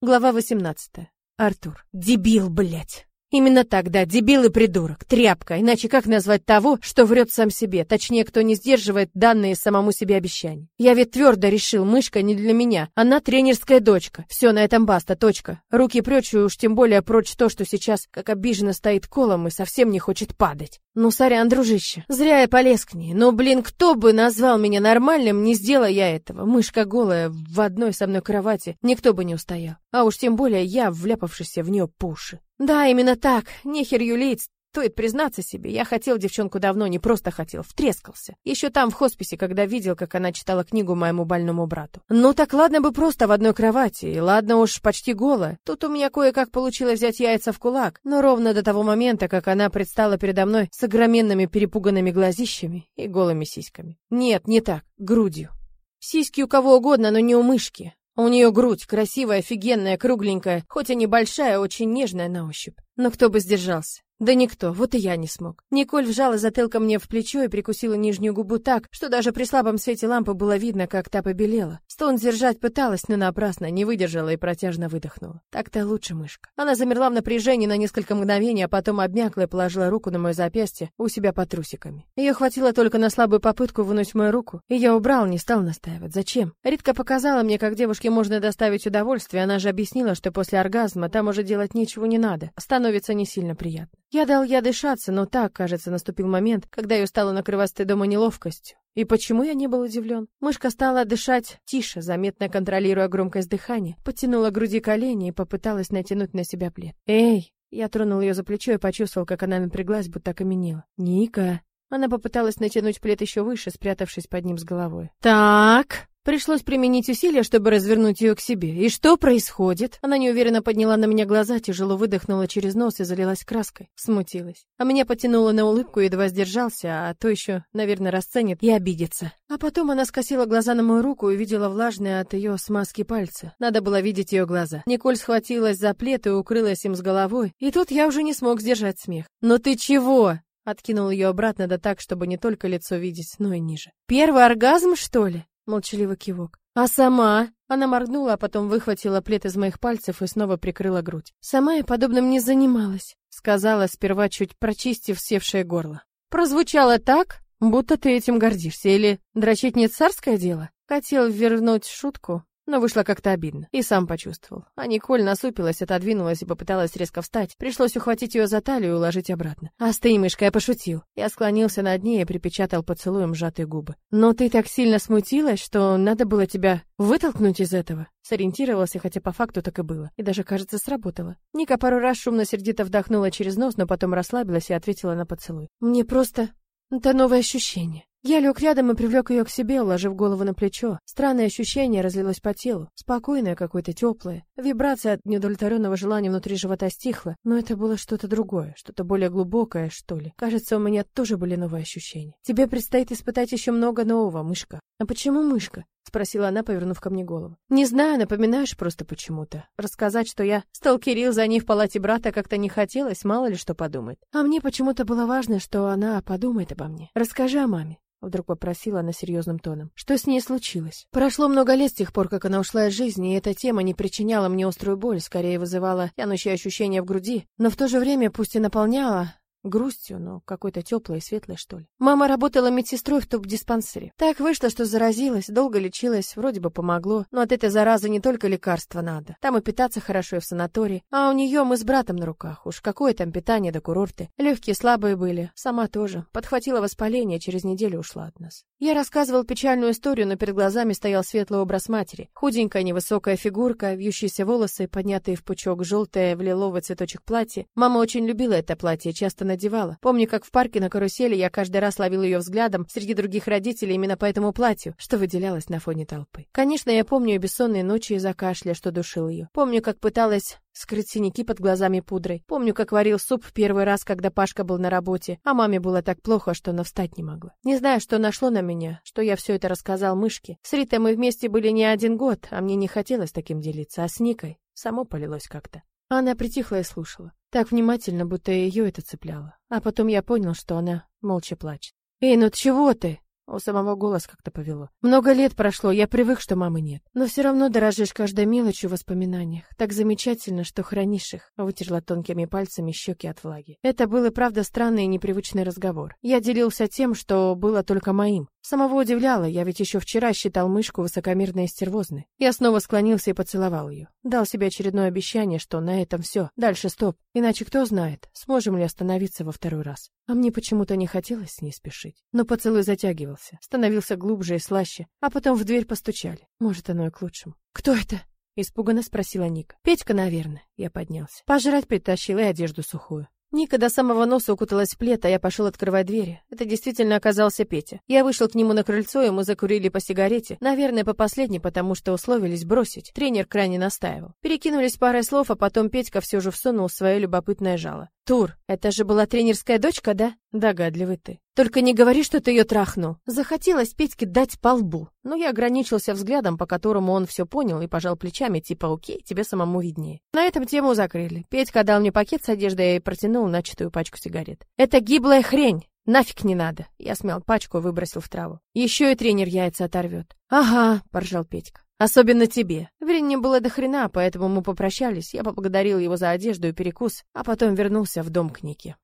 Глава 18. Артур. Дебил, блядь. Именно так, да, дебил и придурок, тряпка, иначе как назвать того, что врет сам себе, точнее, кто не сдерживает данные самому себе обещания. Я ведь твердо решил, мышка не для меня, она тренерская дочка. Все, на этом баста, точка. Руки прочь, и уж тем более прочь то, что сейчас, как обиженно стоит колом и совсем не хочет падать. Ну, сорян, дружище, зря я полез к ней, но, блин, кто бы назвал меня нормальным, не сделая я этого. Мышка голая, в одной со мной кровати, никто бы не устоял. А уж тем более я, вляпавшийся в нее по уши. Да, именно так. Нехер юлить. Стоит признаться себе, я хотел девчонку давно, не просто хотел, втрескался. Еще там, в хосписе, когда видел, как она читала книгу моему больному брату. Ну так ладно бы просто в одной кровати, и ладно уж почти голая. Тут у меня кое-как получилось взять яйца в кулак, но ровно до того момента, как она предстала передо мной с огроменными перепуганными глазищами и голыми сиськами. Нет, не так, грудью. Сиськи у кого угодно, но не у мышки. У нее грудь красивая, офигенная, кругленькая, хоть и небольшая, очень нежная на ощупь. Но кто бы сдержался? Да никто, вот и я не смог. Николь вжала затылком мне в плечо и прикусила нижнюю губу так, что даже при слабом свете лампы было видно, как та побелела. Стон сдержать пыталась, но напрасно, не выдержала и протяжно выдохнула. Так-то лучше, мышка. Она замерла в напряжении на несколько мгновений, а потом обмякла и положила руку на мое запястье у себя под трусиками. Ее хватило только на слабую попытку вынуть мою руку, и я убрал, не стал настаивать. Зачем? Ритка показала мне, как девушке можно доставить удовольствие, она же объяснила, что после оргазма там уже делать ничего не надо, становится не сильно приятно. Я дал я дышаться, но так, кажется, наступил момент, когда ее стало накрывать стыдом и неловкостью. И почему я не был удивлен? Мышка стала дышать тише, заметно контролируя громкость дыхания, потянула груди колени и попыталась натянуть на себя плед. «Эй!» Я тронул ее за плечо и почувствовал, как она напряглась, будто окаменела. «Ника!» Она попыталась натянуть плед еще выше, спрятавшись под ним с головой. «Так!» Пришлось применить усилия, чтобы развернуть ее к себе. И что происходит? Она неуверенно подняла на меня глаза, тяжело выдохнула через нос и залилась краской. Смутилась. А меня потянуло на улыбку, едва сдержался, а то еще, наверное, расценит и обидится. А потом она скосила глаза на мою руку и увидела влажные от ее смазки пальцы. Надо было видеть ее глаза. Николь схватилась за плед и укрылась им с головой. И тут я уже не смог сдержать смех. «Но ты чего?» Откинул ее обратно, да так, чтобы не только лицо видеть, но и ниже. «Первый оргазм, что ли?» Молчаливый кивок. А сама? Она моргнула, а потом выхватила плед из моих пальцев и снова прикрыла грудь. Сама я подобным не занималась, сказала, сперва чуть прочистив севшее горло. Прозвучало так, будто ты этим гордишься, или дрочить не царское дело? Хотел вернуть шутку, но вышло как-то обидно. И сам почувствовал. А Николь насупилась, отодвинулась и попыталась резко встать. Пришлось ухватить ее за талию и уложить обратно. «Остынь, мышка, я пошутил». Я склонился над ней и припечатал поцелуем сжатые губы. «Но ты так сильно смутилась, что надо было тебя вытолкнуть из этого». Сориентировался, хотя по факту так и было. И даже, кажется, сработало. Ника пару раз шумно-сердито вдохнула через нос, но потом расслабилась и ответила на поцелуй. «Мне просто... Это новое ощущение». Я лег рядом и привлек ее к себе, уложив голову на плечо. Странное ощущение разлилось по телу, спокойное какое-то теплое. Вибрация от неудовлетворенного желания внутри живота стихла, но это было что-то другое, что-то более глубокое, что ли. Кажется, у меня тоже были новые ощущения. Тебе предстоит испытать еще много нового, мышка. А почему мышка? спросила она, повернув ко мне голову. Не знаю, напоминаешь просто почему-то. Рассказать, что я сталкерил за ней в палате брата, как-то не хотелось, мало ли что подумает. А мне почему-то было важно, что она подумает обо мне. Расскажи о маме. Вдруг попросила она серьезным тоном. Что с ней случилось? Прошло много лет с тех пор, как она ушла из жизни, и эта тема не причиняла мне острую боль, скорее вызывала тянущее ощущение в груди, но в то же время пусть и наполняла, грустью, но какой-то теплой и светлой, что ли. Мама работала медсестрой в топ-диспансере. Так вышло, что заразилась, долго лечилась, вроде бы помогло, но от этой заразы не только лекарства надо. Там и питаться хорошо, и в санатории. А у нее мы с братом на руках. Уж какое там питание до курорты. Легкие слабые были. Сама тоже. Подхватила воспаление, через неделю ушла от нас. Я рассказывал печальную историю, но перед глазами стоял светлый образ матери. Худенькая, невысокая фигурка, вьющиеся волосы, поднятые в пучок, желтое в лиловый цветочек платье. Мама очень любила это платье, часто надевала. Помню, как в парке на карусели я каждый раз ловил ее взглядом среди других родителей именно по этому платью, что выделялось на фоне толпы. Конечно, я помню и бессонные ночи из-за кашля, что душил ее. Помню, как пыталась скрыть синяки под глазами пудрой. Помню, как варил суп в первый раз, когда Пашка был на работе, а маме было так плохо, что она встать не могла. Не знаю, что нашло на меня, что я все это рассказал мышке. С Ритой мы вместе были не один год, а мне не хотелось таким делиться, а с Никой само полилось как-то. Она притихла и слушала. Так внимательно, будто ее это цепляло. А потом я понял, что она молча плачет. «Эй, ну чего ты?» У самого голос как-то повело. Много лет прошло, я привык, что мамы нет. Но все равно дорожишь каждой мелочью в воспоминаниях. Так замечательно, что хранишь их. Вытерла тонкими пальцами щеки от влаги. Это был и правда странный и непривычный разговор. Я делился тем, что было только моим. Самого удивляло, я ведь еще вчера считал мышку высокомерной и стервозной. Я снова склонился и поцеловал ее. Дал себе очередное обещание, что на этом все. Дальше стоп. Иначе кто знает, сможем ли остановиться во второй раз. А мне почему-то не хотелось с ней спешить. Но поцелуй затягивался, становился глубже и слаще, а потом в дверь постучали. Может, оно и к лучшему. «Кто это?» — испуганно спросила Ника. «Петька, наверное». Я поднялся. Пожрать притащил и одежду сухую. Ника до самого носа укуталась в плед, а я пошел открывать двери. Это действительно оказался Петя. Я вышел к нему на крыльцо, и мы закурили по сигарете. Наверное, по последней, потому что условились бросить. Тренер крайне настаивал. Перекинулись парой слов, а потом Петька все же всунул свое любопытное жало. Тур, это же была тренерская дочка, да? Догадливый ты. Только не говори, что ты ее трахнул. Захотелось Петьке дать по лбу, но я ограничился взглядом, по которому он все понял и пожал плечами, типа «Окей, тебе самому виднее». На этом тему закрыли. Петька дал мне пакет с одеждой и протянул начатую пачку сигарет. «Это гиблая хрень!» Нафиг не надо. Я смял пачку и выбросил в траву. Еще и тренер яйца оторвет. Ага, поржал Петька. Особенно тебе. Времени было до хрена, поэтому мы попрощались. Я поблагодарил его за одежду и перекус, а потом вернулся в дом к Нике.